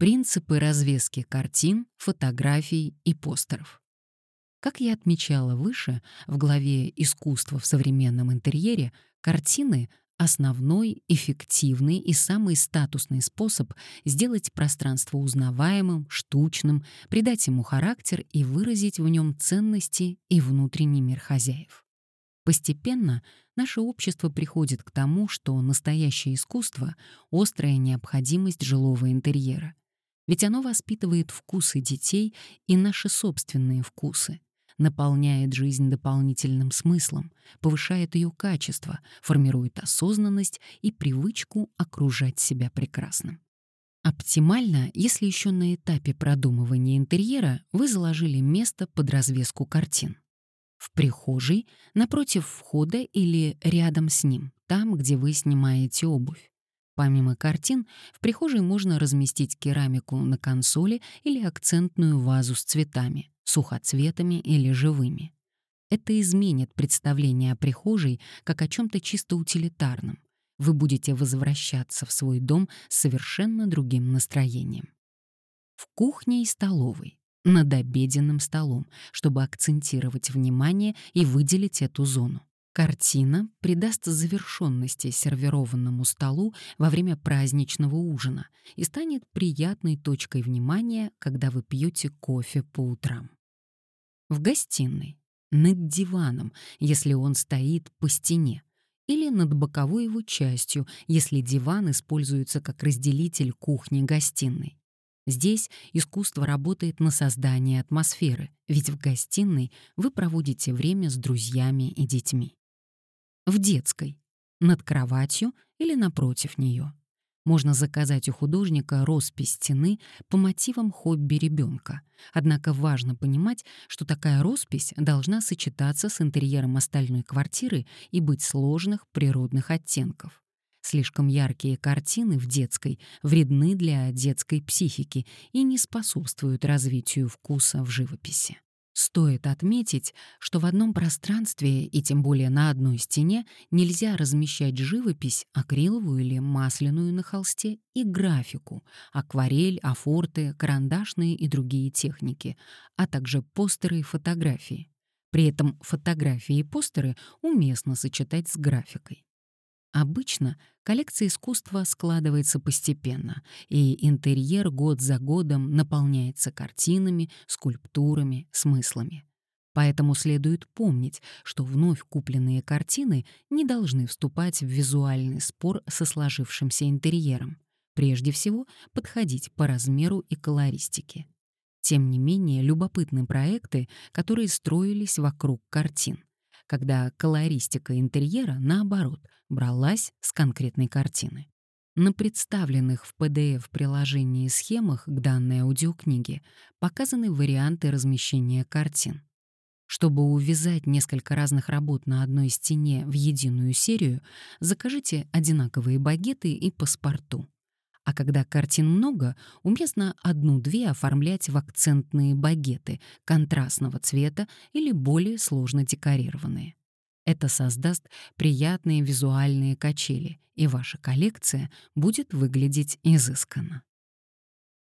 Принципы развески картин, фотографий и постеров. Как я отмечала выше, в главе «Искусство в современном интерьере» картины — основной, эффективный и самый статусный способ сделать пространство узнаваемым, штучным, придать ему характер и выразить в нем ценности и внутренний мир хозяев. Постепенно наше общество приходит к тому, что настоящее искусство — острая необходимость жилого интерьера, ведь оно воспитывает вкусы детей и наши собственные вкусы, наполняет жизнь дополнительным смыслом, повышает ее качество, формирует осознанность и привычку окружать себя прекрасным. Оптимально, если еще на этапе продумывания интерьера вы заложили место под развеску картин. В прихожей, напротив входа или рядом с ним, там, где вы снимаете обувь. Помимо картин, в прихожей можно разместить керамику на консоли или акцентную вазу с цветами, сухоцветами или живыми. Это изменит представление о прихожей как о чем-то чисто утилитарном. Вы будете возвращаться в свой дом с совершенно другим настроением. В кухне и столовой, над обеденным столом, чтобы акцентировать внимание и выделить эту зону. Картина придаст завершенности сервированному столу во время праздничного ужина и станет приятной точкой внимания, когда вы пьете кофе по утрам. В гостиной, над диваном, если он стоит по стене, или над боковой его частью, если диван используется как разделитель кухни-гостиной. Здесь искусство работает на создание атмосферы, ведь в гостиной вы проводите время с друзьями и детьми в детской, над кроватью или напротив нее. Можно заказать у художника роспись стены по мотивам хобби ребенка. Однако важно понимать, что такая роспись должна сочетаться с интерьером остальной квартиры и быть сложных природных оттенков. Слишком яркие картины в детской вредны для детской психики и не способствуют развитию вкуса в живописи. Стоит отметить, что в одном пространстве, и тем более на одной стене, нельзя размещать живопись, акриловую или масляную на холсте, и графику, акварель, афорты, карандашные и другие техники, а также постеры и фотографии. При этом фотографии и постеры уместно сочетать с графикой. Обычно коллекция искусства складывается постепенно, и интерьер год за годом наполняется картинами, скульптурами, смыслами. Поэтому следует помнить, что вновь купленные картины не должны вступать в визуальный спор со сложившимся интерьером. Прежде всего, подходить по размеру и колористике. Тем не менее, любопытны проекты, которые строились вокруг картин когда колористика интерьера, наоборот, бралась с конкретной картины. На представленных в PDF-приложении схемах к данной аудиокниге показаны варианты размещения картин. Чтобы увязать несколько разных работ на одной стене в единую серию, закажите одинаковые багеты и паспорту а когда картин много, уместно одну-две оформлять в акцентные багеты контрастного цвета или более сложно декорированные. Это создаст приятные визуальные качели, и ваша коллекция будет выглядеть изысканно.